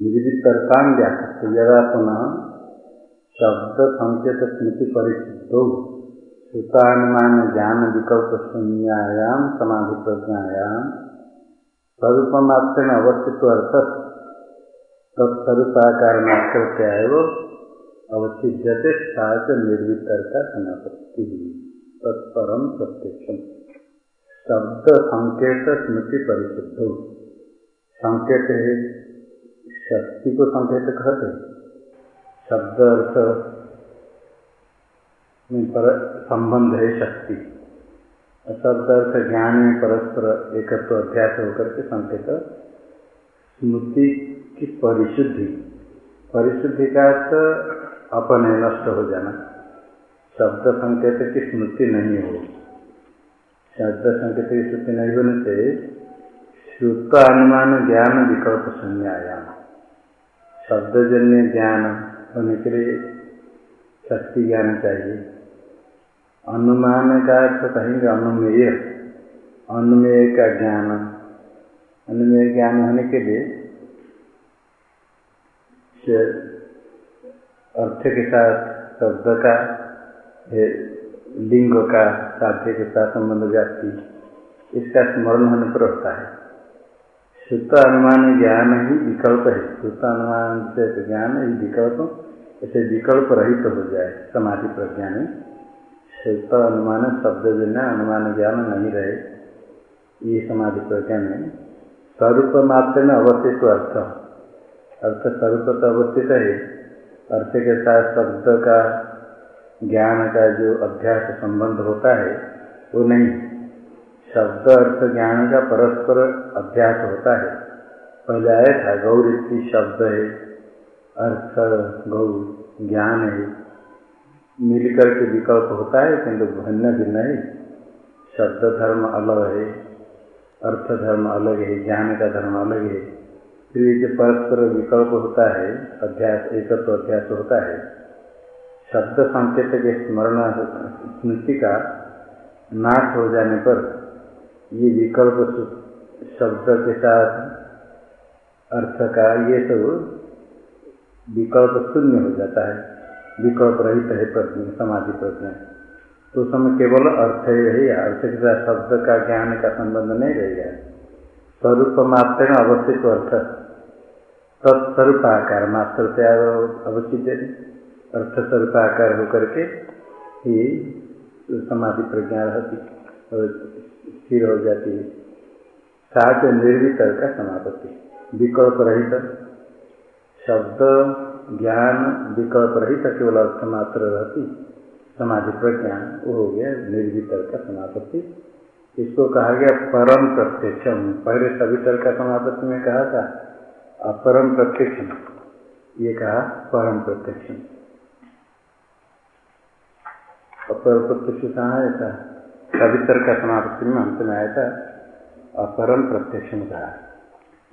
निर्वितर्कान व्याख्या यदा पुनः शब्द संकेत स्मृति परिशुद्धो श्रुतानुमान ज्ञान विकल्प शून्यायाम समाधि प्रज्ञायाम स्वरूपमात्र अवस्थित अर्थ तत्स्वरूपाकार मात्र क्या है त्याग अवचिद्यते सात निर्वितर्क समापत्ति तत्परम प्रत्यक्ष शब्द संकेत स्मृति परिशुद्ध संकेत है शक्ति को संकेत कहते शब्द अर्थ में पर संबंध है शक्ति। शब्द अर्थ ज्ञान में परस्पर एकत्व अभ्यास होकर के संकेत स्मृति की परिशुद्धि। परिशुद्धि का अर्थ अपने नष्ट हो जाना। शब्द संकेत की स्मृति नहीं हो। शब्द संकेत की स्मृति नहीं होने से श्रुत अनुमान ज्ञान विकल्प संज्ञायाम। शब्दजन्य ज्ञान होने के लिए शक्ति ज्ञान चाहिए। अनुमान का अर्थ कहेंगे अनुमेय। अनुमेय का ज्ञान। अनुमेय ज्ञान होने के लिए अर्थ के साथ शब्द का लिंग का साध्य के साथ संबंध जाती इसका स्मरण होने पर होता है। शुद्ध अनुमान ज्ञान ही विकल्प है। शुद्ध अनुमान से ज्ञान ही विकल्प। ऐसे विकल्प रहित तो हो जाए, समाधि प्रज्ञा में। शुद्ध अनुमान शब्द जन्य अनुमान ज्ञान नहीं रहे, ये समाधि प्रज्ञा में। स्वरूप मात्र में अवस्थित अर्थ। अर्थ स्वरूप तो अवस्थित है। अर्थ के साथ शब्द का, ज्ञान का जो अभ्यास संबंध होता है, वो नहीं। शब्द अर्थ ज्ञान का परस्पर अभ्यास होता है। पहले आया था गौर इति शब्द है, अर्थ, गौर, ज्ञान है। मिलकर के विकल्प होता है, किंतु भिन्न भिन्न है। शब्द धर्म अलग है, अर्थ धर्म अलग है, ज्ञान का धर्म अलग है। फिर जो परस्पर विकल्प होता है अध्यास एकत्व तो अध्यास होता है। शब्द संकेत के स्मरण, स्मृति का नाश हो जाने पर ये विकल्प शब्द के साथ अर्थ का ये सब विकल्प शून्य हो जाता है। विकल्प रहित है प्रश्न, समाधि प्रश्न। तो समय केवल अर्थ ही अर्थ के साथ शब्द का ज्ञान का संबंध नहीं रहेगा स्वरूप मात्र में अवस्थित अर्थ। तत्स्वरूप आकार, मात्र से अवस्थित अर्थ स्वरूप आकार होकर के ही समाधि प्रज्ञा रहती। स्थिर हो जाती है। साथ निर्वितर का समापत्ति। विकल्प रहित। शब्द, ज्ञान, विकल्प रहित केवल अर्थ मात्र रहती। समाधि प्रज्ञान वो हो गया निर्वितर का समापत्ति। इसको कहा गया परम प्रत्यक्षम। पहले सवितर का समापत्ति में कहा था, अपरम प्रत्यक्षम। ये कहा परम प्रत्यक्षम। अपर प्रत्यक्ष कहाँ है था कवितर का समाप्ति में अंत में आया था, अपरम प्रत्यक्ष कहा।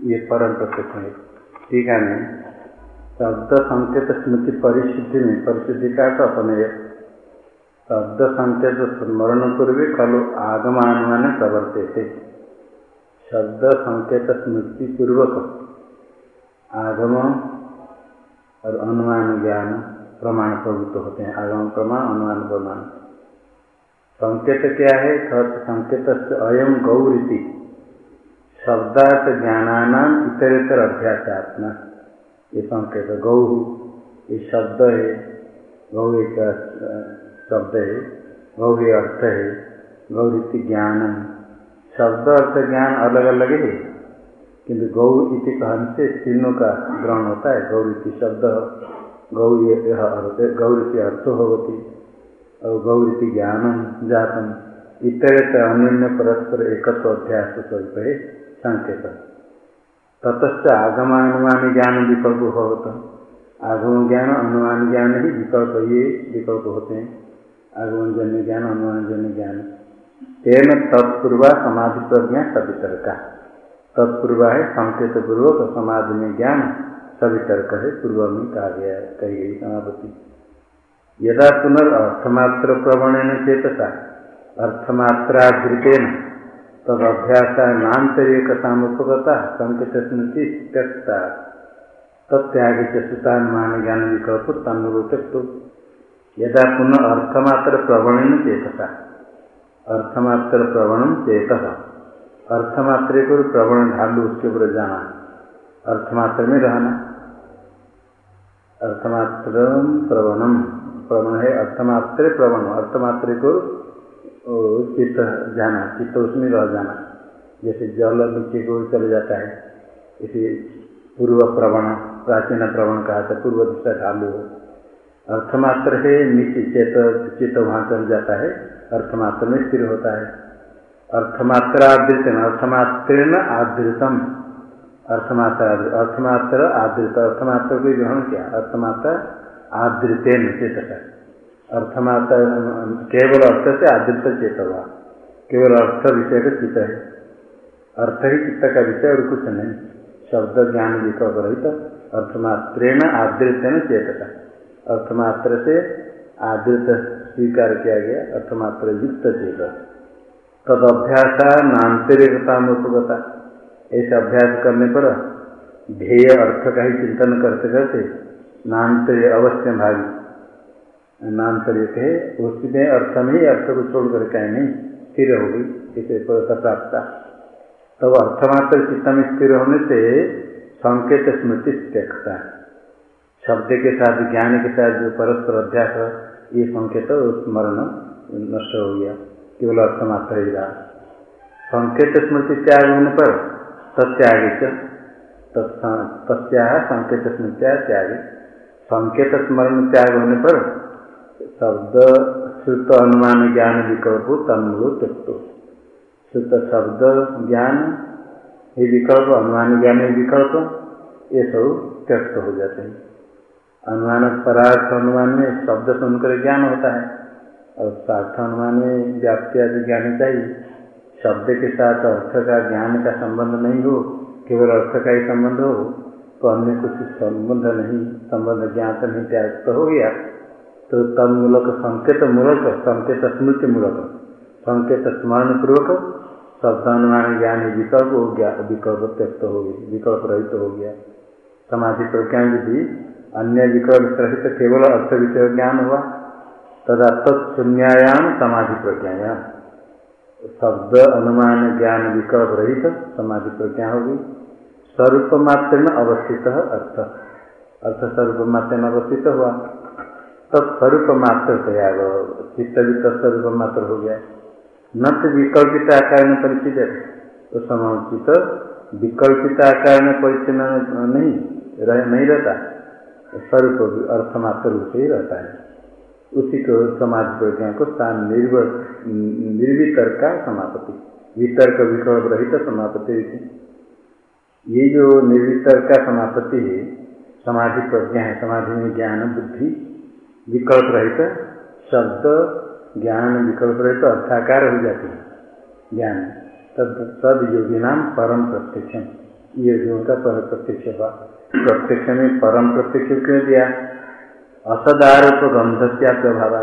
ये परम प्रत्यक्ष है। ठीक है, नहीं? शब्द संकेत स्मृति परिशुद्धि में परिशुद्धि का तो अपने शब्द संकेत स्मरण पूर्व खलु आगमान माने प्रवर्ते थे। शब्द संकेत स्मृति पूर्वक आगम और अनुमान ज्ञान प्रमाण प्रवृत्त होते हैं। आगम प्रमाण, अनुमान, प्रमाण। संकेत क्या है? संकेत अयम गौरीति। शब्दार्थ ज्ञानानाम इतरेतर अभ्यासात्मा ये संकेत गौ, ये शब्द है, गौ एक शब्द है, गौ ही अर्थ है, गौरीति ज्ञान शब्द अर्थ ज्ञान अलग अलग है, किंतु गौ इति कहन से तीनों का ग्रहण होता है। गौरीति शब्द, गौ गौरी अर्थ होती और गौरी ज्ञानम जातम। इतरेत अन्य परस्पर एकत्व अध्यास स्वरूप है संकेत ततश्च आगमानुमान ज्ञान विकल्प होता आगम ज्ञान अनुमान ज्ञान ही विकल्प ये विकल्प होते। हैं आगमन जन्य ज्ञान अनुमान जन्य ज्ञान। तेन तत्पूर्वा समाधि प्रज्ञा सवितर का तत्पूर्वा है संकेत पूर्वक समाधि में ज्ञान सवितर्क है पूर्व में कहा गया कही गई समापति यदा पुनर्थमात्र प्रवणन चेतसा, अर्थमात्राधृतेन तद अभ्यास नातरिक सामुपगता संकेत स्मृति त्यक्ता तत्याग चुतानुमान ज्ञान विकल्प तनुरोचक यदा पुनः अर्थमात्र प्रवणन चेतता अर्थमात्र प्रवणम चेत अर्थमात्र को प्रवण ढालू उसके ऊपर जाना अर्थमात्र में रहना, अर्थमात्र प्रवणम। प्रवण है, अर्थमात्र प्रवण, अर्थमात्र को चित्त जाना, चित्त उसमें रह जाना। जैसे जल नीचे को चले जाता है, इसी पूर्व प्रवण, प्राचीन प्रवण कहा था, पूर्व दिशा ढालू। अर्थमात्र है नीचे चेत, चित्त वहाँ चल जाता है, अर्थमात्र में स्थिर होता है। अर्थमात्र आदृत अर्थमात्र आदृतम। अर्थमात्र अर्थमात्र आदृत, अर्थमात्र को ग्रहण किया, अर्थमात्र आदृतेन चेत अर्थमात्र केवल अर्थ से आदृत चेत हुआ केवल अर्थ विषय का चित्त है। अर्थ ही चित्त का विषय और कुछ नहीं। शब्द ज्ञान विकल्प रहित अर्थमात्रेण आदृतन चेतता अर्थमात्र से आदृत स्वीकार किया गया। अर्थमात्र युक्त चेत। तद अभ्यास नान्तरिकता मुपगता ऐसे अभ्यास करने पर ध्येय अर्थ का ही चिंतन करते करते नान्तर्य अवश्य भागी नान्तरिक है उसमें अर्थ में ही अर्थ को छोड़कर कहीं नहीं स्थिर हो गई इसे प्राप्त। तब अर्थमात्र चित्त में स्थिर होने से संकेत स्मृति त्यक्ता। शब्द के साथ ज्ञान के साथ जो परस्पर अध्यास ये संकेत स्मरण नष्ट हो गया। केवल अर्थमात्र ही रहा। संकेत स्मृति त्याग होने पर तत्याग तस्या संकेत स्मृत्या त्याग। संकेत स्मरण त्याग होने पर शब्द श्रुत अनुमान ज्ञान विकल्प तन्मूल त्यक्तो श्रुत शब्द ज्ञान ये विकल्प अनुमान ज्ञान विकल्प ये सब त्यक्त हो जाते हैं। अनुमान परार्थ अनुमान में शब्द सुनकर ज्ञान होता है। और सार्थ अनुमान में व्याप्ति आदि ज्ञान चाहिए। शब्द के साथ अर्थ का ज्ञान का संबंध नहीं हो, केवल अर्थ का ही संबंध हो तो अन्य कुछ संबंध नहीं, संबंध ज्ञात नहीं, त्याग तो हो गया। तो तब मूलक संकेत मूलक संकेत स्मृति मूलक संकेत स्मरण पूर्वक शब्दानुमान ज्ञान विकल्प हो गया, विकल्प त्यक्त हो गया, विकल्प रहित हो गया। समाधि प्रज्ञा विधि, अन्य विकल्प रहित, केवल अर्थ विषय ज्ञान हुआ। तथा तत्शून्यायाम समाधि प्रज्ञायाम। शब्द, अनुमान, ज्ञान, विकल्प रहित समाधि प्रज्ञा होगी स्वरूप मात्र में अवस्थित अर्थ। अर्थ स्वरूप मात्र में अवस्थित हुआ। तब स्वरूप मात्र तैयार चित्त वित्त स्वरूप मात्र हो गया। न तो विकल्पित आकार में परिचित है। तो समुचित विकल्पित आकार में परिचित नहीं रह, नहीं रहता। स्वरूप अर्थमात्र रूप ही रहता है। उसी को समाज प्रज्ञा को स्थान निर्वितर का समापति वितर्क विकल्प रहित समापति ये जो निर्वितर का समापति है, समाधि प्रज्ञा है, समाधि में ज्ञान, बुद्धि, विकल्प रहित, शब्द, ज्ञान, विकल्प रहित, अर्थाकार हो जाते हैं। ज्ञान, तद तद योगी नाम परम प्रत्यक्ष योगियों का पर प्रत्यक्ष प्रत्यक्ष में परम प्रत्यक्ष क्यों दिया? असद आरोप गंध क्या प्रभाव।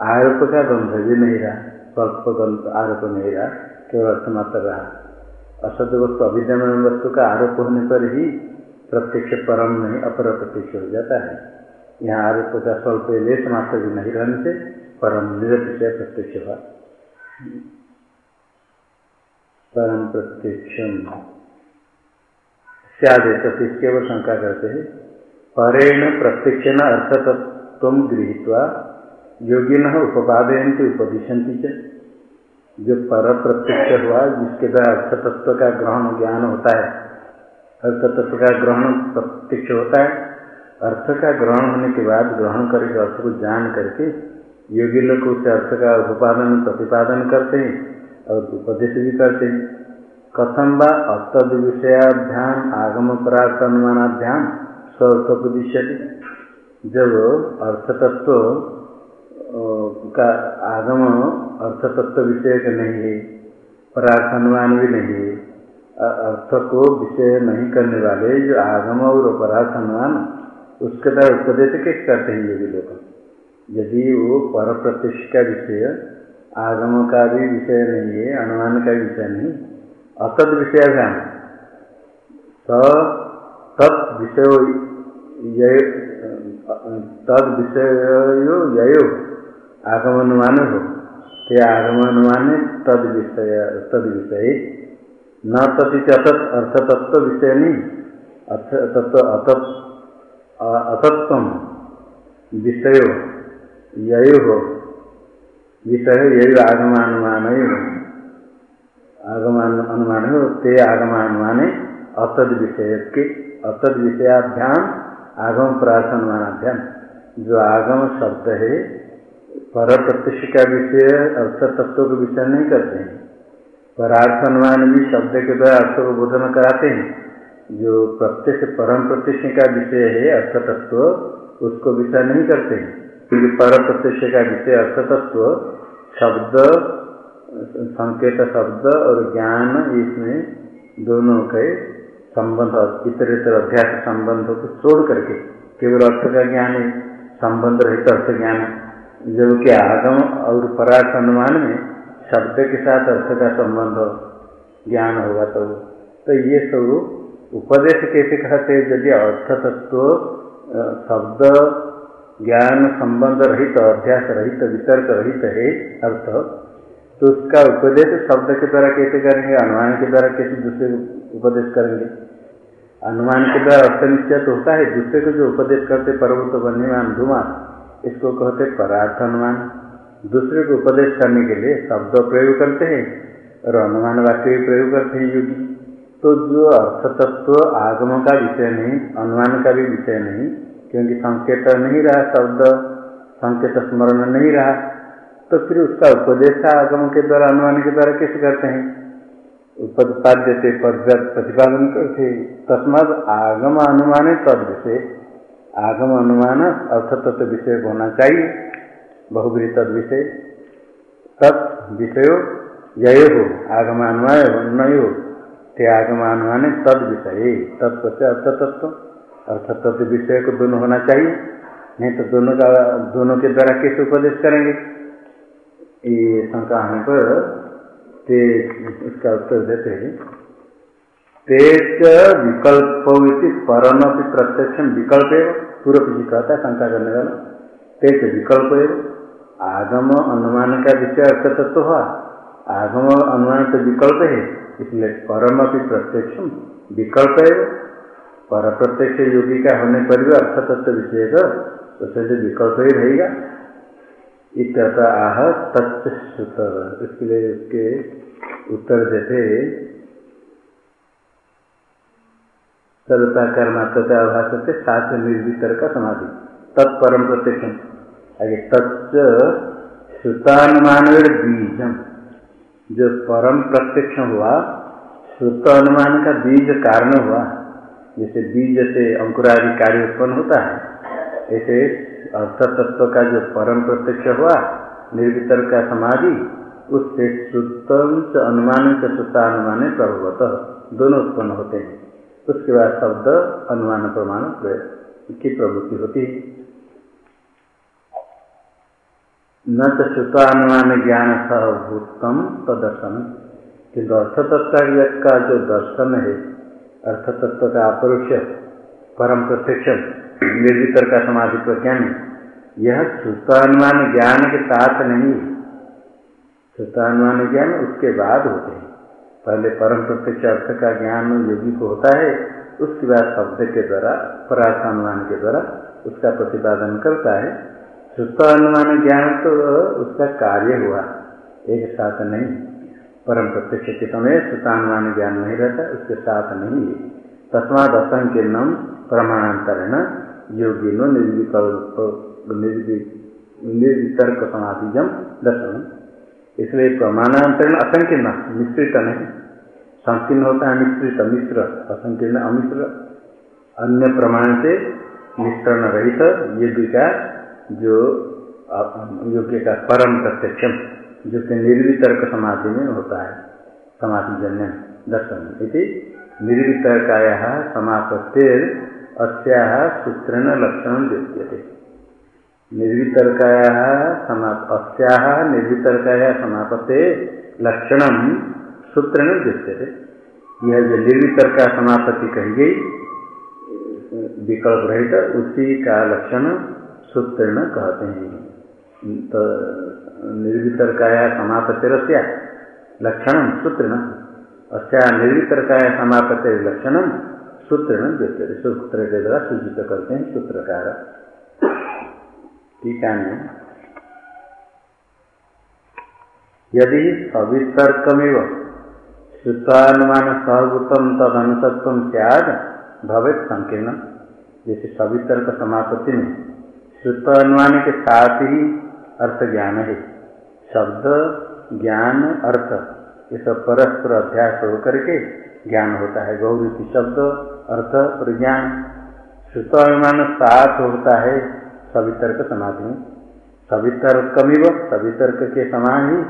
आरोप का गंध भी नहीं रहा, स्वल्प आरोप नहीं रहा, केवल अर्थमात्र रहा। असद वस्तु अविद्यमान वस्तु का आरोप होने पर ही प्रत्यक्ष परम नहीं, अपर प्रत्यक्ष हो जाता है। यहाँ आरोप का स्वल्प लेस मात्र भी नहीं रहने से परम निरतिशय प्रत्यक्ष हुआ। परम प्रत्यक्ष सदेश केवल शंका करते हैं। परेण प्रत्यक्ष न अर्थतत्व गृहीत्वा योगिन उपादयंती उपदिशंति जो पर प्रत्यक्ष हुआ, जिसके द्वारा अर्थतत्व का ग्रहण ज्ञान होता है। अर्थतत्व का ग्रहण प्रत्यक्ष होता है। अर्थ का ग्रहण होने के बाद ग्रहण करके अर्थ को जान करके योगी लोग उस अर्थ का उपादन, प्रतिपादन करते हैं और उपदेश भी करते हैं। कथम व अतद विषयाध्यान आगम परार्थ अनुमानाध्यान स्वर्थोपदिश्य जब अर्थतत्व का आगम अर्थतत्व विषय का नहीं है परार्थ अनुमान भी नहीं है अर्थ को विषय नहीं करने वाले जो आगम और परार्थ अनुमान उसके द्वारा उपदेश कैसे करते हैं ये योगी लोग। यदि वो पर का विषय आगम का भी विषय नहीं है अनुमान का विषय नहीं असद विषय ध्यान तत् विषय तद विषय यो आगम अनुमान हो। ते आगम अनुमान तद विषय तद विषय। न तथि अतत अर्थ तत्व विषय नहीं। अर्थ तत्व अतत अतत्व विषय, ययो हो। विषय यही आगमानुमान आगमान अनुमान हो, ते आगमानुमान अतद विषय के अतद विषयाभ्याम आगम प्रार्थनुमानाभ्याम जो आगम शब्द है पर प्रत्यक्ष का विषय अर्थ तत्व का विषय नहीं करते हैं। परार्थ अनुमान भी शब्द के द्वारा अर्थ को बोधन कराते हैं। जो प्रत्यक्ष परम प्रत्यक्ष का विषय है अर्थ तत्व उसको विषय नहीं करते हैं। क्योंकि पर प्रत्यक्ष का विषय अर्थ तत्व शब्द, संकेत शब्द और ज्ञान, इसमें दोनों के संबंध, इतर इतर अध्यास संबंधों को छोड़ करके केवल अर्थ का ज्ञान है, संबंध रहित अर्थ ज्ञान जबकि आगम और परार्थ अनुमान में शब्द के साथ अर्थ का संबंध ज्ञान होगा तो। तो ये सब उपदेश कैसे कहते यदि अर्थ तत्व शब्द, ज्ञान संबंध रहित, अभ्यास रहित, वितर्क रहित है अर्थ तो उसका उपदेश शब्द के द्वारा कैसे करेंगे, अनुमान के द्वारा कैसे दूसरे उपदेश करेंगे? अनुमान के द्वारा अर्थ निश्चय तो होता है, दूसरे को जो उपदेश करते, पर्वत बने में अनुमान इसको कहते परार्थ अनुमान दूसरे को उपदेश करने के लिए शब्द प्रयोग करते हैं और अनुमान वाक्य भी प्रयोग करते हैं योगी। तो जो अर्थ तत्व आगम का विषय नहीं, अनुमान का भी विषय नहीं, क्योंकि संकेत नहीं रहा शब्द, संकेत स्मरण नहीं रहा तो फिर उसका उपदेश आगम के द्वारा, अनुमान के द्वारा कैसे करते हैं? उपपाद्य से प्रतिपादन करते तस्माद आगम अनुमान तद विषय आगम अनुमान अर्थ तत्व विषय होना चाहिए। बहुबरी तद विषय। तत् विषय यय हो आगम अनुमान नहीं हो ते आगम अनुमान तद विषय। तत्व से अर्थ तत्व अर्थ तत्व विषय को दोनों होना चाहिए। नहीं तो दोनों का, दोनों के द्वारा कैसे उपदेश करेंगे? ये शंका होने पर ते इसका उत्तर देते हैं। तेज विकल्प परम प्रत्यक्ष विकल्प पूर्व जी कहता शंका करने वाला। तेज विकल्प है। आगम अनुमान का विषय अर्थ तत्व हुआ आगम अनुमान तो विकल्प है। इसलिए परम की प्रत्यक्ष विकल्प है। पर प्रत्यक्ष योगी का होने पर भी अर्थ तत्व विषय का उससे तो विकल्प ही रहेगा। इतना आह तत्श्रुत इसके उसके उत्तर देते सर्वताकार मात्रता आभास से सात निर्वितर का समाधि। तत्परम प्रत्यक्ष आगे तत्व श्रुतानुमान बीजम। जो परम प्रत्यक्ष हुआ श्रुत अनुमान का बीज कारण हुआ। जैसे बीज से अंकुरादि कार्य उत्पन्न होता है, ऐसे अर्थ तत्व का जो परम प्रत्यक्ष हुआ, निर्वितर का समाधि, उससे श्रुतम से अनुमान से श्रुतानुमान प्रभुवत। दोनों उत्पन्न होते हैं। उसके बाद शब्द अनुमान प्रमाण की प्रवृत्ति होती है। न तो श्रुतानुमान ज्ञान सहभूतम तदर्शन किंतु अर्थ तत्व का जो दर्शन है अर्थ तत्व का अपरोक्ष, परम प्रत्यक्ष, निर्वितर का समाधि प्रज्ञान यह श्रुतानुमान ज्ञान के साथ नहीं श्रुतानुमान ज्ञान उसके बाद होते हैं। पहले परम प्रत्यक्ष अर्थ का ज्ञान योगी को होता है, उसके बाद शब्द के द्वारा परार्थानुमान के द्वारा उसका प्रतिपादन करता है। श्रुतानुमान ज्ञान तो उसका कार्य हुआ, एक साथ नहीं। परम प्रत्यक्ष के समय सुतानुमान ज्ञान नहीं रहता, उसके साथ नहीं है। तस्माद असंकीर्णम प्रमाणांतरण योगिनो निर्विकल्प निर्वितर्क समाधिजम दर्शन इसलिए प्रमाणांतरण असंकीर्ण, मिश्रित नहीं। संकीर्ण होता है मिश्रित, मिश्र, असंकीर्ण, अमिश्र। अन्य प्रमाण से मिश्रण रहित योग्य का जो योग्य का परम प्रत्यक्षम, जो कि निर्वितर्क समाधि में होता है समाधि जन्य दर्शन। इति निर्वितर्काया समापत्तिर अस्या सूत्रेण लक्षण दृश्यते। निर्वितर्काया अस्या निर्वितर्काया समापत्ते लक्षण सूत्रेण दृश्यते यह जो निर्वितर्का समापत्ति कही गई, विकल्प रहित, उसी का लक्षण सूत्र कहते हैं। तो निर्वितरकाया समापतिर लक्षण सूत्र न अच्छा निर्वितरकाया लक्षण सूत्र न सूत्र के द्वारा सूचित करते हैं सूत्रकार। टीका में यदि सवितर्कमेव श्रुतानुमान सहभूतम तद अनुसत्व सैद भवित संकीर्ण। जैसे सवितर्क समापत्ति में श्रुत अनुमान के साथ ही अर्थ ज्ञान है शब्द, ज्ञान, अर्थ ये सब परस्पर अध्यास होकर के ज्ञान होता है। गौरी शब्द, अर्थ और ज्ञान। श्रुत अनुमान साथ होता है। सवितर्क समाधि। में सवितर्कमिव सवितर्क के समान ही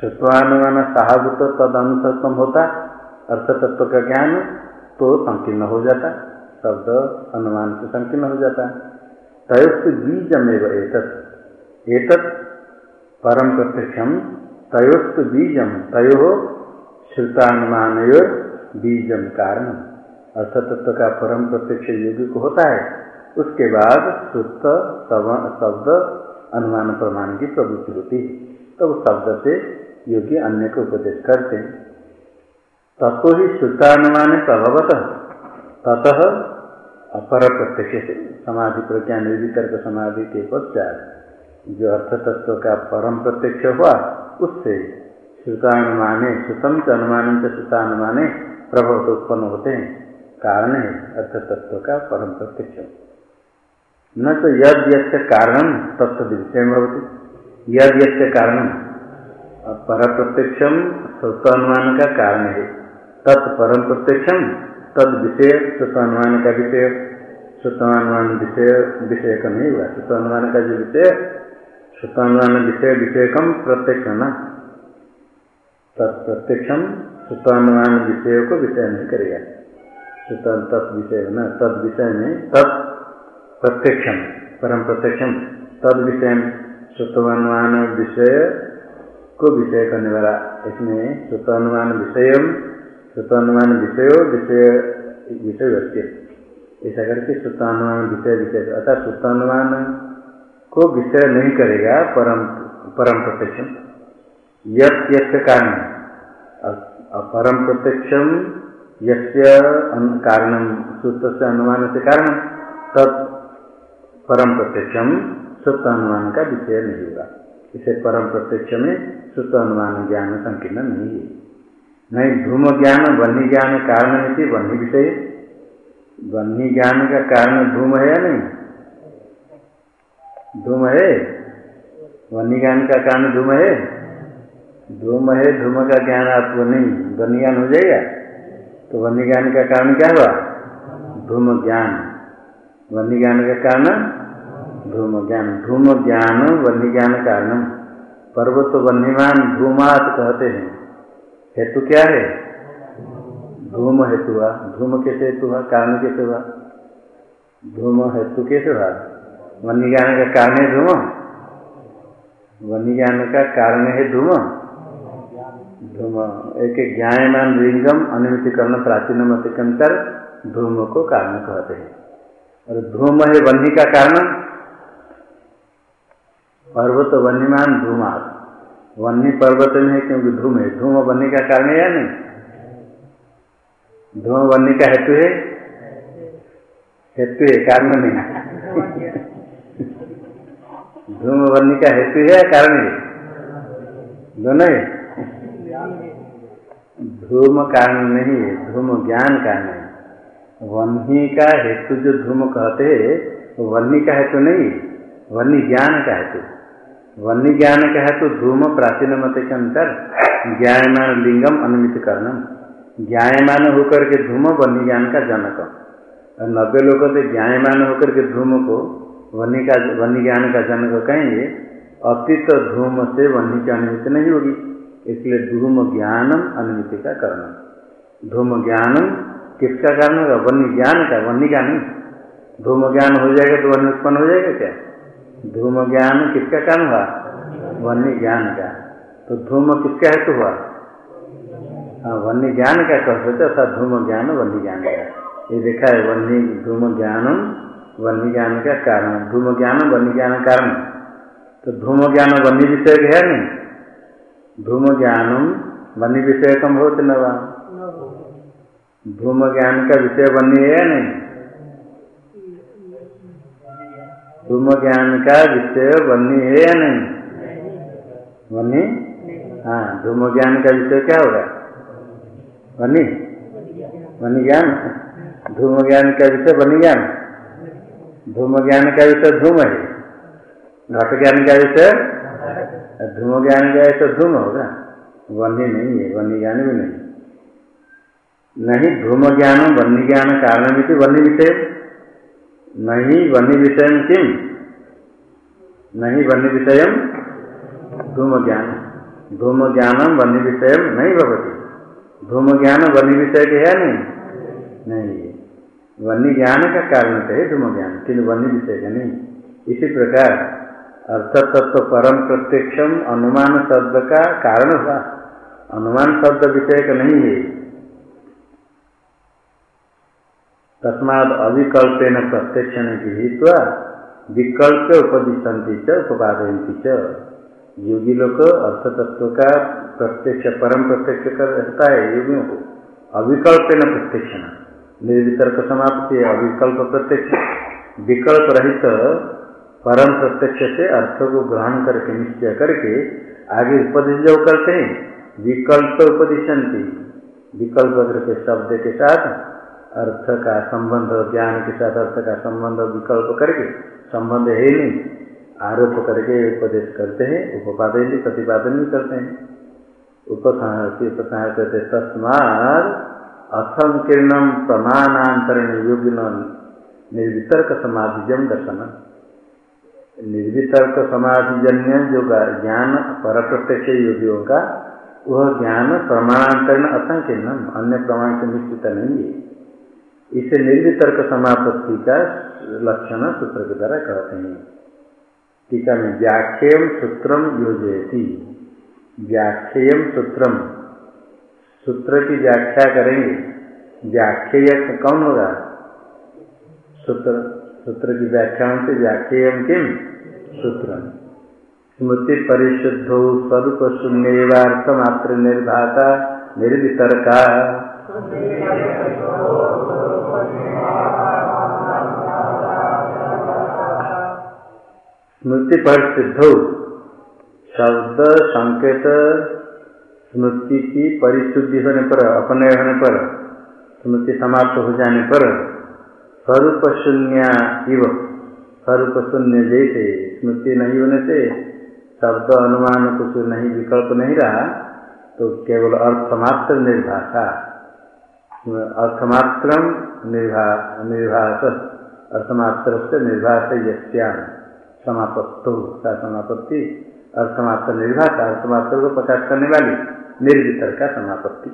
श्रुत्वानुमान सहाभूत तद अनुसत्म होता अर्थ तत्व का ज्ञान तो संकीर्ण हो जाता, शब्द अनुमान से संकीर्ण हो जाता। तयोस्त बीजमेव एतत्। एतत् परम प्रत्यक्षम तयोस्त बीजम तयो श्रुतानुमान बीजम कारण अर्थ तत्व का परम प्रत्यक्ष योगी को होता है। उसके बाद शुद्ध शब्द, अनुमान प्रमाण की प्रवृत्ति होती है। तो शब्द से योगी अन्य को उपदेश करते हैं। तत्व ही श्रुतानुमान प्रभवत, ततः अपर प्रत्यक्ष समाधि प्रज्ञा निर्वितर्क समाधि के पश्चात जो अर्थ तत्व का परम प्रत्यक्ष हुआ, उससे श्रुतानुमाने श्रुतम च अनुमान च श्रुतानुमाने प्रभव तो उत्पन्न होते हैं। कारण है अर्थ तत्व का परम प्रत्यक्ष। न तो यद यश कारण तत्व विषय होती यद यश कारण पर प्रत्यक्षम स्वतानुमान का कारण। है तत् परम प्रत्यक्षम तद विषय स्वतानुमान का विषय स्वतानुमान विषय विषय का नहीं हुआ स्वतानुमान का जो विषय स्वतानुमान विषय विषय कम प्रत्यक्ष न। तत्प्रत्यक्षम स्वतानुमान विषय को विषय नहीं करेगा तत् विषय न तद विषय में तत् प्रत्यक्षम परम प्रत्यक्षम। तद विषय स्वतानुमान विषय को विषय करने वाला? इसमें श्रुतानुमान विषय श्रुतानुमान विषय विषय विषय व्यक्ति। ऐसा करके श्रुतानुमान विषय। विषय अर्थात श्रुतानुमान को विषय नहीं करेगा परम परम प्रत्यक्ष यश कारण। परम प्रत्यक्षम, यस्य कारण सूत्र से अनुमान से कारण। तत् परम प्रत्यक्ष में श्रुत अनुमान का विषय नहीं होगा। इसे परम प्रत्यक्ष में शुद्ध अनुमान ज्ञान संकीर्ण नहीं है। नहीं धूम ज्ञान वन्य ज्ञान कारण थी वन्य विषय। वन्य ज्ञान का कारण धूम है या नहीं? धूम है। वन्य ज्ञान का कारण धूम है? धूम है धूम का ज्ञान आपको नहीं। वन्य ज्ञान हो जाएगा। तो वन्य ज्ञान का कारण क्या हुआ? धूम ज्ञान। वन्य ज्ञान का कारण धूम ज्ञान धूम ज्ञान वन्य ज्ञान कारण पर्वत वन्यमान धूमात कहते हैं। हेतु क्या है? धूम हेतु हुआ धूम कैसे हेतु हुआ कारण कैसे हुआ? धूम हेतु कैसे हुआ? वन्य ज्ञान का कारण है धूम। वन्य ज्ञान का कारण है धूम। धूम। एक ज्ञायमान लिंगम अनुमितिकरण प्राचीन मत के अंतर धूम को कारण कहते हैं। और धूम है वन्य का कारण। पर्वत वन्यमान धूमा वन्य पर्वत में है क्योंकि धूम है। धूम बनने का कारण है या नहीं? धूम बनने का हेतु है? हेतु है, कारण नहीं धूम बनने का हेतु है कारण है? दोनों है। धूम कारण नहीं है, धूम ज्ञान कारण है। वन्य का हेतु जो धूम कहते हैं वन्य का हेतु नहीं वन्य ज्ञान का हेतु वन्य ज्ञान का है तो धूम प्राचीन मत के अंतर ज्ञायमान लिंगम अनुमित करणम ज्ञायमान होकर के धूम वन्य ज्ञान का जनक और नब्बे लोगों से ज्ञायमान होकर के धूम को वन्य का वन्य ज्ञान का जनक कहेंगे, अतीत धूम से वन्य की अनुमिति नहीं होगी। इसलिए धूम ज्ञानम अनुमिति का करणम। धूम ज्ञानम किसका कारण होगा? वन्य ज्ञान का वन्य नहीं धूम ज्ञान हो जाएगा तो वन्य उत्पन्न हो जाएगा क्या? धूम ज्ञान किसका कारण हुआ? वन्य ज्ञान का। तो धूम किसका हेतु हुआ? हाँ वन्य ज्ञान का कह सकते अर्थात धूम ज्ञान वन्य ज्ञान का। ये देखा है वन्य धूम ज्ञानम वन्य ज्ञान का कारण। धूम ज्ञान वन्य ज्ञान कारण। तो धूम ज्ञान वन्य विषय है नहीं? धूम ज्ञानम वन्य विषय कम होते न धूम ज्ञान का विषय वन्य है नहीं? धूम ज्ञान का विषय बनी है या नहीं? बनी? हाँ धूम ज्ञान का विषय क्या होगा? बनी? बनी ज्ञान? धूम ज्ञान का विषय बनी ज्ञान? धूम ज्ञान का विषय धूम है। घट ज्ञान का विषय? धूम ज्ञान का विषय धूम होगा। वन्य नहीं है वन्य ज्ञान भी नहीं। नहीं धूम ज्ञान वन्य ज्ञान कारण भी वन्य विषय। नहीं वन्य विषय किम नहीं वन्य विषय धूम ज्ञान धूम ज्ञानम वन्य विषय नहीं भवती। धूम ज्ञान वन्य विषय के है नहीं? नहीं। वन्य ज्ञान का कारण है धूम ज्ञान किन्तु वन्य विषय का नहीं। इसी प्रकार अर्थ तत्व परम प्रत्यक्षम अनुमान शब्द का कारण हुआ। अनुमान शब्द विषय का नहीं है। तस्माद अविकल्पेन प्रत्यक्षण गृहित विकल्प उपदिशंति च उपादयती च। योगी लोग अर्थ तत्व का प्रत्यक्ष परम प्रत्यक्ष करता है योगियों को अविकल्पेन प्रत्यक्षण। निर्वितर्क समाप्ति अविकल्प प्रत्यक्ष। विकल्प रहित परम प्रत्यक्ष से अर्थ को ग्रहण करके, निश्चय करके आगे उपदेश जो करते हैं विकल्प उपदिशंति विकल्प शब्द के साथ अर्थ का संबंध, ज्ञान के साथ अर्थ का संबंध, विकल्प करके, संबंध है नहीं, आरोप करके उपदेश करते हैं उपादन भी प्रतिपादन भी करते हैं। उपसंहार उपसंहार करते तस्माद असंकीर्णम प्रमाणांतरण योग्य निर्वितर्क समाधिजम दर्शन निर्वितर्क समाधिजन्य जो ज्ञान पर प्रत्यक्ष योगियों का, वह ज्ञान प्रमाणांतरण असंकीर्णम, अन्य प्रमाण से निश्चित नहीं है। इसे निर्वितर्क समापत्ति का लक्षण सूत्र के द्वारा कहते हैं। टीका में व्याख्यम सूत्रम योजयती। व्याख्यम सूत्रम सूत्र की व्याख्या करेंगे। व्याख्यय कौन होगा? सूत्र। सूत्र की व्याख्या से व्याख्यम किम सूत्र। स्मृति परिशुद्धो स्वरूप मात्र निर्भाता, निर्वितर्का। स्मृति पर सिद्ध शब्द, संकेत, स्मृति की परिशुद्धि होने पर अपने होने पर, स्मृति समाप्त हो जाने पर स्वरूप शून्य इव स्वरूप शून्य जैसे, स्मृति नहीं होने से, शब्द अनुमान कुछ नहीं, विकल्प नहीं रहा तो केवल अर्थमात्र निर्भाषा। अर्थमात्र निर्भा निर्भाष अर्थमात्र से निर्भाष यश्याम समापत्तो का समापत्ति अर्थमात्र निर्भाषा समाप्त को प्रकाश करने वाली, निर्वितर का समापत्ति।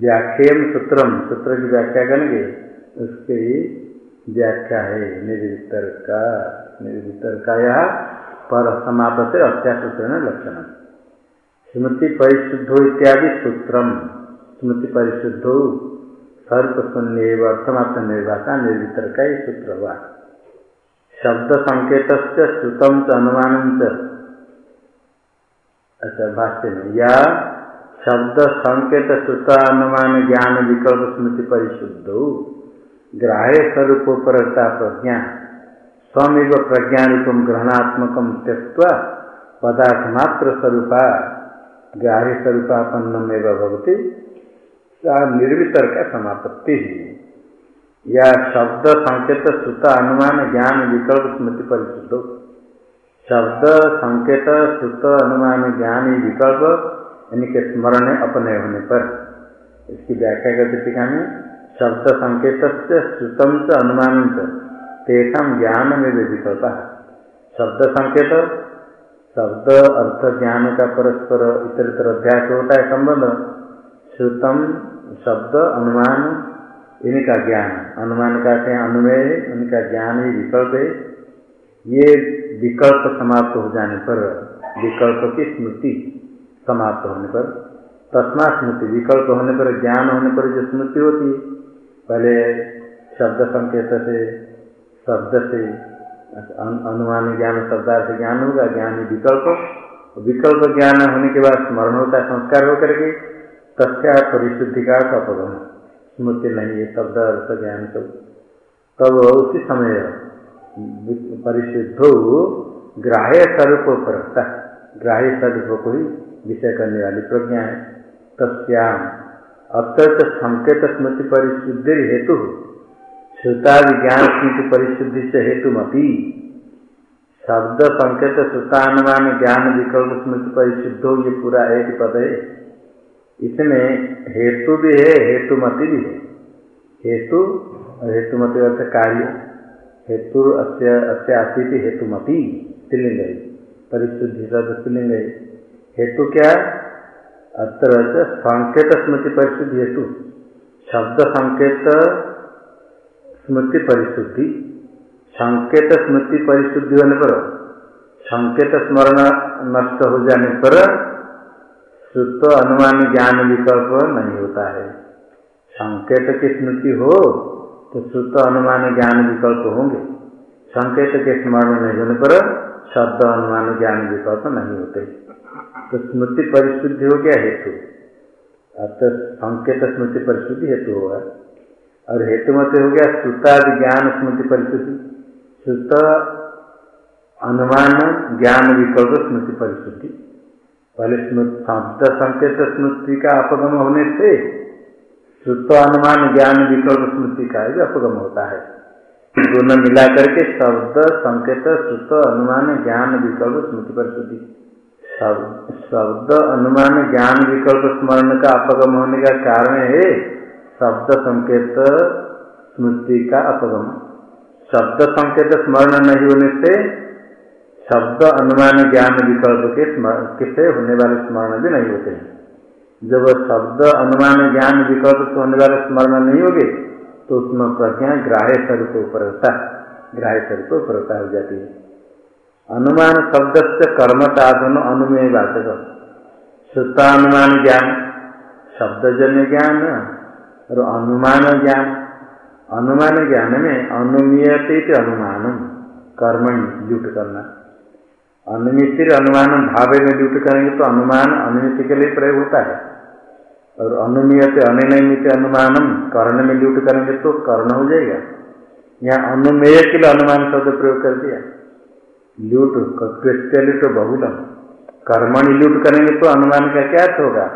व्याख्यम सूत्रम, सूत्र की व्याख्या करेंगे, उसकी व्याख्या है, निर्वितर का निर्वितर का यह पर समापत्ति अत्यासूत्र लक्षण। स्मृति परिशुद्धो इत्यादि सूत्रम। स्मृति परिशुद्धो सर्प शून्य अर्थमात्र निर्भाषा निर्वितर का ही सूत्र हुआ शब्द संकेत श्रुतम च अनुमान अच्छा भाष्य में या शब्द संकेत श्रुत अनुमान ज्ञान विकल्प स्मृति परिशुद्ध ग्राह्य स्वरूप परता प्रज्ञा स्वमिव प्रज्ञा रूप ग्रहणात्मक त्यक्वा पदार्थ मात्र स्वरूपा ग्राह्य स्वरूपापन्नमेव भवती। निर्वितर का समापत्ति ही। या शब्द संकेत श्रुत अनुमान ज्ञान विकल्प स्मृति परिशुद्ध शब्द संकेत श्रुत अनुमान ज्ञान विकल्प, यानी इनके स्मरण अपने होने पर। इसकी व्याख्या करते टीका शब्द संकेत श्रुतम से अनुमान तेषा ज्ञान में विकल्प शब्द संकेत, शब्द अर्थ ज्ञान का परस्पर इतर इतर अध्यास होता है संबंध। श्रुतम शब्द, अनुमान, इनका ज्ञान। अनुमान कहते हैं अनुमेय उनका ज्ञान ही विकल्प है। ये विकल्प समाप्त हो जाने पर, विकल्प की स्मृति समाप्त होने पर, तस्मा स्मृति, विकल्प होने पर, ज्ञान होने पर जो स्मृति होती है, पहले शब्द संकेत से, शब्द से अनुमान ज्ञान, शब्दार्थ ज्ञान होगा, ज्ञान ही विकल्प। विकल्प ज्ञान होने के बाद स्मरण होता है, संस्कार होकर के तथ्या परिशुद्धि का अपगम स्मृति नहीं है शब्द अर्थ ज्ञान सब तब उसी समय परिशुद्ध ग्राह्य स्वरूप पर ग्राह्य स्वरूप को ही विषय करने वाली प्रज्ञा है। तस्याम अत्यंत संकेत स्मृति परिशुद्धि हेतु श्रुता ज्ञान स्मृति परिशुद्धि से हेतु मती शब्द संकेत श्रुतानुमान ज्ञान विकल्प स्मृति परिशुद्ध ये पूरा एक पद है इसमें हेतु भी है हेतुमति भी है। हेतु और हेतुमति अर्थ कार्य। हेतु अस्य अस्य हेतुमति स्त्रीलिंग है परिशुद्धि शब्द स्त्रीलिंग है हेतु क्या? अत्र संकेत स्मृति परिशुद्धि हेतु। शब्द संकेत स्मृति परिशुद्धि। संकेत स्मृति परिशुद्धि होने पर, संकेत स्मरण नष्ट हो जाने पर शुद्ध अनुमान ज्ञान विकल्प नहीं होता है। संकेत की स्मृति हो तो शुद्ध अनुमान ज्ञान विकल्प होंगे। संकेत के स्मरण नहीं होने पर शब्द अनुमान ज्ञान विकल्प नहीं होते। तो स्मृति परिशुद्धि हो गया हेतु। अर्थात संकेत स्मृति परिशुद्धि हेतु होगा। और हेतु मत हो गया श्रुतादि ज्ञान स्मृति परिशुद्धि। श्रुत अनुमान ज्ञान विकल्प स्मृति परिशुद्धि। पहले शब्द संकेत स्मृति का अपगम होने से श्रुत अनुमान ज्ञान विकल्प स्मृति का भी अपगम होता है। दोनों मिला करके शब्द, संकेत, श्रुत, अनुमान, ज्ञान विकल्प स्मृति परिशुद्धि शब्द, अनुमान, ज्ञान विकल्प स्मरण का अपगम होने का कारण है शब्द, संकेत, स्मृति का अपगम। शब्द, संकेत, स्मरण नहीं होने से शब्द अनुमान ज्ञान विकल्प के किसे होने वाले स्मरण भी नहीं होते हैं। जब शब्द अनुमान ज्ञान विकल्प से होने वाले स्मरण नहीं होगे तो उसमें प्रज्ञा ग्राह्य स्वरूप ऊपर होता ग्राह्य स्वरूप ऊपर होता हो जाती है। अनुमान शब्द से कर्म साधन अनुमेय बात अनुमान ज्ञान, शब्दजन्य ज्ञान और अनुमान ज्ञान। अनुमान ज्ञान में अनुमीयते अनुमान कर्म जुट करना। अनुमित अनुमान भावे में ड्यूट करेंगे तो अनुमान अनुमित के लिए प्रयोग होता है। और अनुमियत अनियमित अनुमान कर्ण में जुट करेंगे तो कर्ण हो जाएगा। यहाँ अनुमेय के लिए अनुमान शब्द प्रयोग कर दिया। लूट क्रिस्टलिट बहुलम। कर्मणि लूट करेंगे तो अनुमान का क्या अर्थ होगा?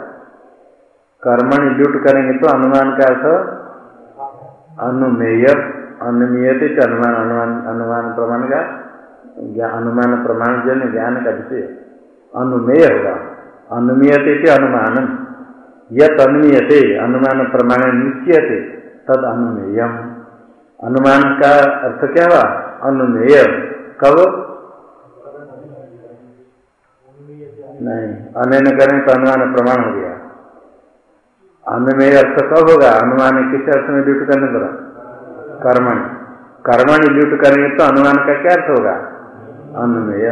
कर्मणि लुट करेंगे तो अनुमान का अर्थ अनुमेय, अनुमेयत अनुमान अनुमान अनुमान प्रमाण का अनुमान प्रमाण जन ज्ञान का विषय। अनुमेय होगा। अनुमीयते अनुमान यत अनुमीयते अनुमान प्रमाण निश्चयते, तद अनुमेयम। अनुमान का अर्थ क्या हुआ? अनुमेय कब? नहीं अनयन करें तो अनुमान प्रमाण हो गया। अनुमेय अर्थ कब होगा? अनुमान किस अर्थ में ड्यूट करने पर? कर्मण। कर्मण ड्यूट करेंगे तो अनुमान का क्या अर्थ होगा? अनुमेय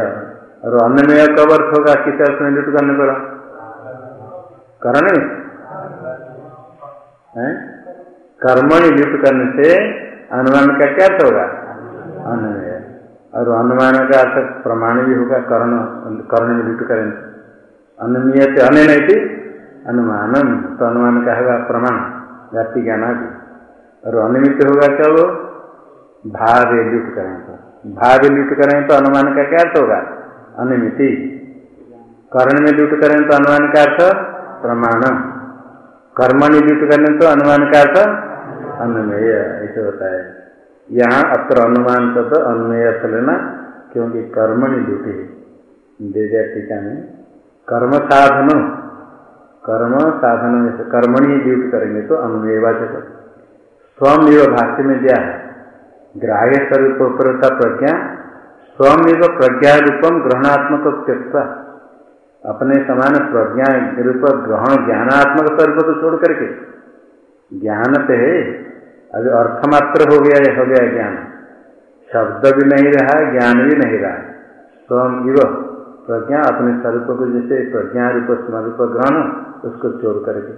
और अन्नमेय कब अर्थ होगा किस अर्थ में ड्यूट करने पर करण कर्मणि ड्यूट करने से अनुमान का क्या अर्थ होगा? अनुमेय और अनुमान का अर्थ प्रमाण भी होगा, कर्ण कर्ण में ड्यूट करेंगे अनुमीय से अन्य नहीं थी, अनुमानम। तो अनुमान का होगा प्रमाण जाति ज्ञान आदि। और अनिमित होगा क्या वो? भाव लुट करें। तो भाव लुट करें तो अनुमान का क्या अर्थ होगा? अनिमिति कर्ण में लुट करें तो अनुमान का अर्थ प्रमाण। कर्मणि लुट करें तो अनुमान का अर्थ अनुमेय। ऐसे होता है यहाँ अत्र अनुमान तो अनुमेय अर्थ लेना, क्योंकि कर्मणि लुटे दे दिया टीका में कर्म साधन। कर्म साधन कर्मणि ड्यूट करेंगे तो अनुमेवाचक स्वम एवं भाष्य में दिया है। ग्राह्य स्वरूप प्रवृत्ता प्रज्ञा स्वम प्रज्ञा रूपम ग्रहणात्मक त्यक्ता अपने समान प्रज्ञा रूप ग्रहण ज्ञानात्मक स्वरूप को छोड़ करके। ज्ञान तो है अभी अर्थमात्र हो गया हो गया ज्ञान। शब्द भी नहीं रहा, ज्ञान भी नहीं रहा। स्वम इव प्रज्ञा, अपने स्वरूप को जैसे प्रज्ञा रूप, स्वरूप ग्रहण, उसको छोड़ करके।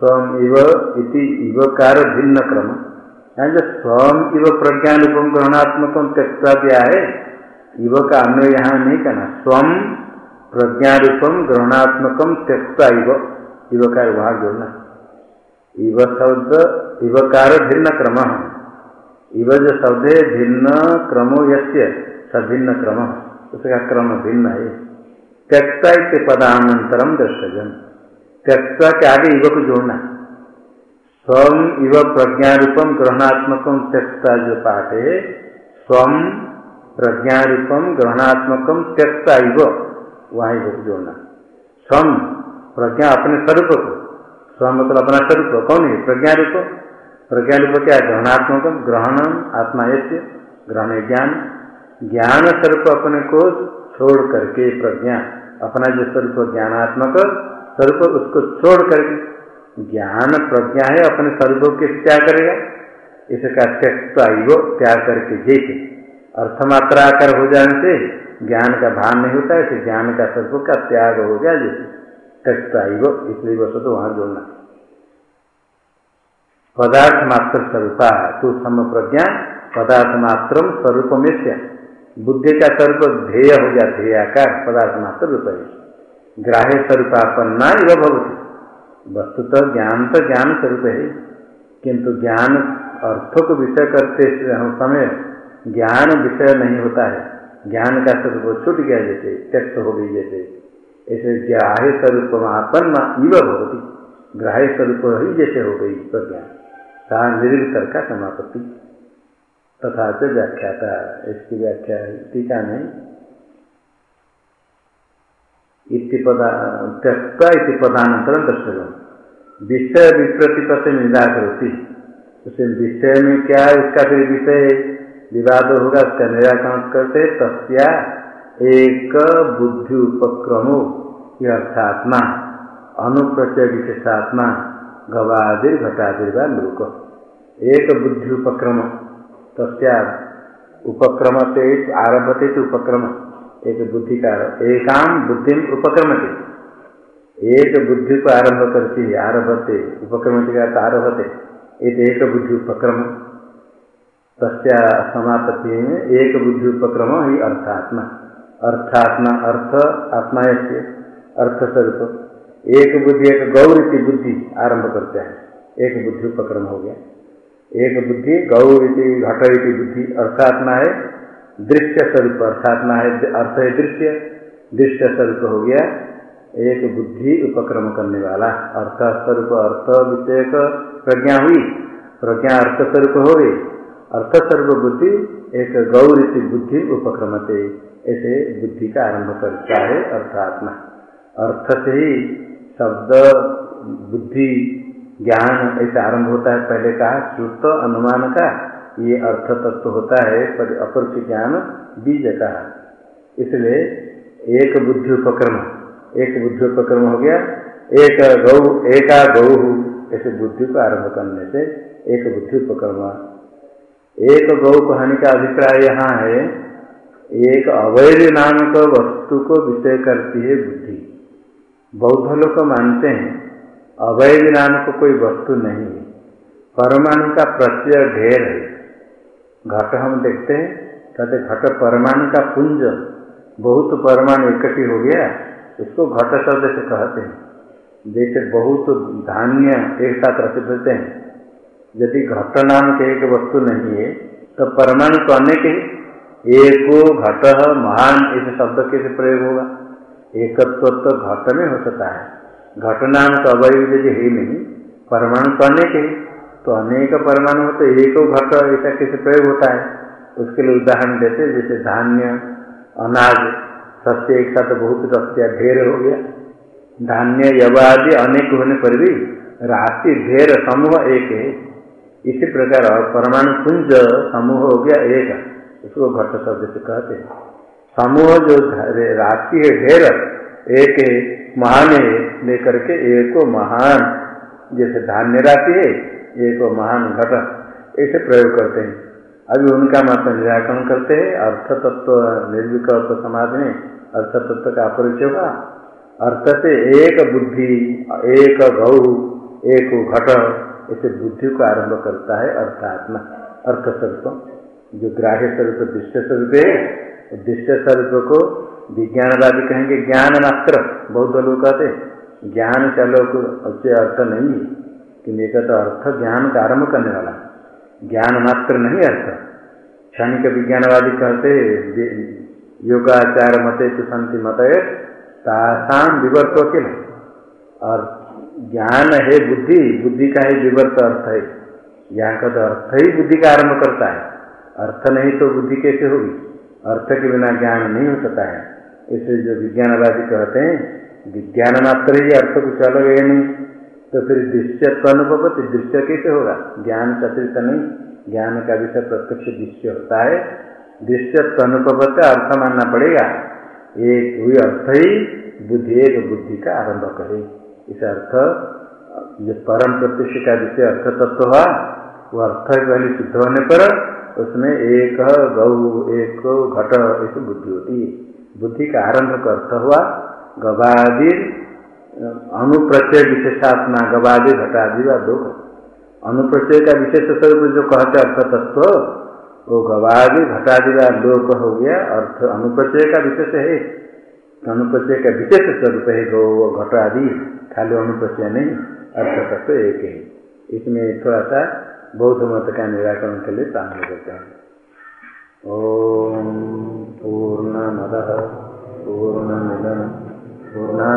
स्वम इव इति इवकार भिन्न क्रम। यहाँ जो स्वम इव प्रज्ञान रूपम ग्रहणात्मक त्यक्ता दिया है इव का अन्य यहाँ नहीं कहना। स्वम प्रज्ञा रूपम ग्रहणात्मक त्यक्ता इव इवकार वहाँ जोड़ना। इव शब्द इवकार भिन्न क्रम। इव जो शब्द है भिन्न क्रमो यस्य सभिन्न क्रम। उसका क्रम भिन्न है। त्यक्ता इत पदानंतरम दर्शजन। त्यक्ता के आगे इव को जोड़ना। स्वम इव प्रज्ञा रूपम ग्रहणात्मक त्यक्ता जो पाठ है स्वम प्रज्ञा रूपम ग्रहणात्मक त्यक्ता इव, वहाँ इव जोड़ना। स्वम प्रज्ञा अपने स्वरूप को, स्व मतलब अपना स्वरूप कौन है? प्रज्ञा रूप प्रज्ञा रूप क्या ग्रहणात्मक, ग्रहण आत्मा यश्य ग्रहण ज्ञान। ज्ञान स्वरूप अपने को छोड़ करके प्रज्ञा, अपना जो स्वरूप ज्ञानात्मक, स्वरूप उसको छोड़ करके ज्ञान प्रज्ञा है, अपने स्वरूप के त्याग करेगा। इसका त्यक्त आयु त्याग करके जैसे अर्थमात्रा आकर हो जाने से ज्ञान का भान नहीं होता है ज्ञान का स्वरूप का त्याग हो गया जैसे त्यक्ता इसलिए बस तो वहाँ जोड़ना पदार्थ मात्र स्वरूपा, तू सम प्रज्ञा पदार्थ मात्र स्वरूप में बुद्धि का स्वरूप ध्येय हो गया ध्येयाकार पदार्थ मात्र रूप ग्राह्य स्वरूपापन्ना इव भवती। वस्तुतः ज्ञान तो ज्ञान स्वरूप है, किंतु ज्ञान अर्थ को विषय करते समय ज्ञान विषय नहीं होता है। ज्ञान का स्वरूप छूट गया जैसे, त्यक्त हो गई जैसे। ऐसे ग्राह्य स्वरूप आपन्न इव भवती, ग्राह्य स्वरूप ही जैसे हो गई प्रज्ञा। सा निर्वितर का समापत्ति। तथा से व्याख्याता, इसकी व्याख्या टीका में त्यक्ता इति पदानंतर दर्शन विषय विप्रतिपत निराकरोती उसे विषय में क्या है, उसका फिर विषय विवाद होगा, उसका निराकरण करते, तस्या एक बुद्धि उपक्रमो, यह अर्थात्मा अनुप्रचय विशेषात्मा, गवादिर घटादिर लोक। एक बुद्धि उपक्रम, तस्या उपक्रम से आरभते उपक्रम। एक बुद्धि का एकाम बुद्धि उपक्रम के एक बुद्धि को आरंभ करती है, आरभते उपक्रम का आरभते। एक एक बुद्धि उपक्रम। तस्या समापत्ति में एक बुद्धि उपक्रम ही अर्थात्मा। अर्थात्मा अर्थ, आत्मा अर्थ स्वरूप एक बुद्धि, एक गौर की बुद्धि आरंभ करते हैं। एक बुद्धि उपक्रम हो गया। एक बुद्धि गौर घट की बुद्धि अर्थात्मा है। दृश्य स्वरूप अर्थात्मा है अर्थ है दृश्य दृश्य स्वरूप हो गया, एक बुद्धि उपक्रम करने वाला। अर्थ स्वरूप अर्थ विषय प्रज्ञा हुई, प्रज्ञा अर्थ स्वरूप हो गई। अर्थ स्वरूप बुद्धि, एक गौर बुद्धि उपक्रम उपक्रमते, ऐसे बुद्धि का आरंभ करता है अर्थात्मा। अर्थ से ही शब्द, बुद्धि, ज्ञान ऐसे आरंभ होता है, पहले कहा, श्रुत अनुमान का। ये अर्थ तत्व होता है पर अपर ज्ञान बीज का इसलिए एक बुद्धि उपक्रम, एक बुद्धि उपक्रम हो गया, एक गौ, एका गौ ऐसे बुद्धि को आरंभ करने से एक बुद्धि उपक्रम। एक गौ कहने का अभिप्राय यहाँ है, एक अवैध नामक वस्तु को विषय करती है बुद्धि। बौद्ध लोग मानते हैं, अवैध नाम को कोई वस्तु नहीं है, परमाणु का प्रत्यय ढेर है। घट हम देखते हैं, कहते घट परमाणु का पुंज, बहुत परमाणु इकट्ठी हो गया, इसको घट शब्द से कहते हैं। जैसे बहुत धान्य एक साथ रख देते हैं, यदि घट नाम के एक वस्तु नहीं है तो परमाणु तो अनेक ही एको घट महान, इस शब्द कैसे प्रयोग होगा। एकत्व तो घट में हो सकता है। घटनाम तो अवय यदि है नहीं, परमाणु तो अनेक है तो अनेक परमाणु हो तो एक घट ऐसा कैसे प्रयोग होता है। उसके लिए उदाहरण देते जैसे धान्य, अनाज, सत्य एक साथ बहुत रस्तिया ढेर हो गया। धान्य यवादि अनेक होने पर भी राशि ढेर समूह एक है। इसी प्रकार परमाणु पुंज समूह हो गया एक। उसको घट शब्द से कहते हैं। समूह जो राशि है, ढेर एक महान है, लेकर के एक महान। जैसे धान्य राशि है एक महान घट ऐसे प्रयोग करते हैं। अभी उनका मत निराकरण करते हैं अर्थ तत्व निर्विकल्प समाज में अर्थ तत्व का अपरिचय होगा। अर्थ से एक बुद्धि, एक गौ एक घट ऐसे बुद्धि को आरंभ करता है अर्थात्मा अर्थ स्वरूप जो ग्राह्य स्वरूप, दृश्य स्वरूप है, दृश्य स्वरूप को विज्ञानवादी कहेंगे ज्ञान मात्र बहुत लोग कहते ज्ञान का लोग अच्छे अर्थ नहीं है कि एक तो अर्थ ज्ञान का आरंभ करने वाला। ज्ञान मात्र नहीं अर्थ। क्षणिक विज्ञानवादी कहते योगाचार मत शांति मत तासाम विवर्त के और ज्ञान है बुद्धि बुद्धि का ही विवर्त अर्थ है। यहाँ का तो अर्थ ही बुद्धि का आरंभ करता है। अर्थ नहीं तो बुद्धि कैसे होगी? अर्थ के बिना ज्ञान नहीं हो सकता है। इसलिए जो विज्ञानवादी कहते हैं, विज्ञान मात्र ही अर्थ कुछ अलग है नहीं। तो फिर दृश्य अनुपति दृश्य कैसे होगा? ज्ञान का अतिरिक्त नहीं, ज्ञान का विषय प्रत्यक्ष दृश्य होता है। दृश्य अनुपत अर्थ मानना पड़ेगा। एक हुई अर्थ ही, बुद्धि एक बुद्धि का आरंभ करे। इस अर्थ, जो परम प्रत्यक्ष का विषय अर्थ तत्व हुआ, वो अर्थ पहले सिद्ध होने पर उसमें एक गौ, एक घट, ऐसी बुद्धि होती। है बुद्धि का आरंभ का अर्थ हुआ गवादि अनुप्रचय विशेषात्मा गवादि घटादि व दो अनुप्रचय का विशेष स्वरूप जो कहते अर्थ तत्व वो गवादि घटादि व लोक हो गया, अर्थ अनुप्रचय का विशेष है। अनुप्रचय का विशेष स्वरूप है गो घट आदि खाली अनुप्रचय नहीं अर्थ तत्व एक है। इसमें थोड़ा सा बौद्ध मत का निराकरण के लिए काम करते हैं। मद पूर्ण मिलन पूर्णा।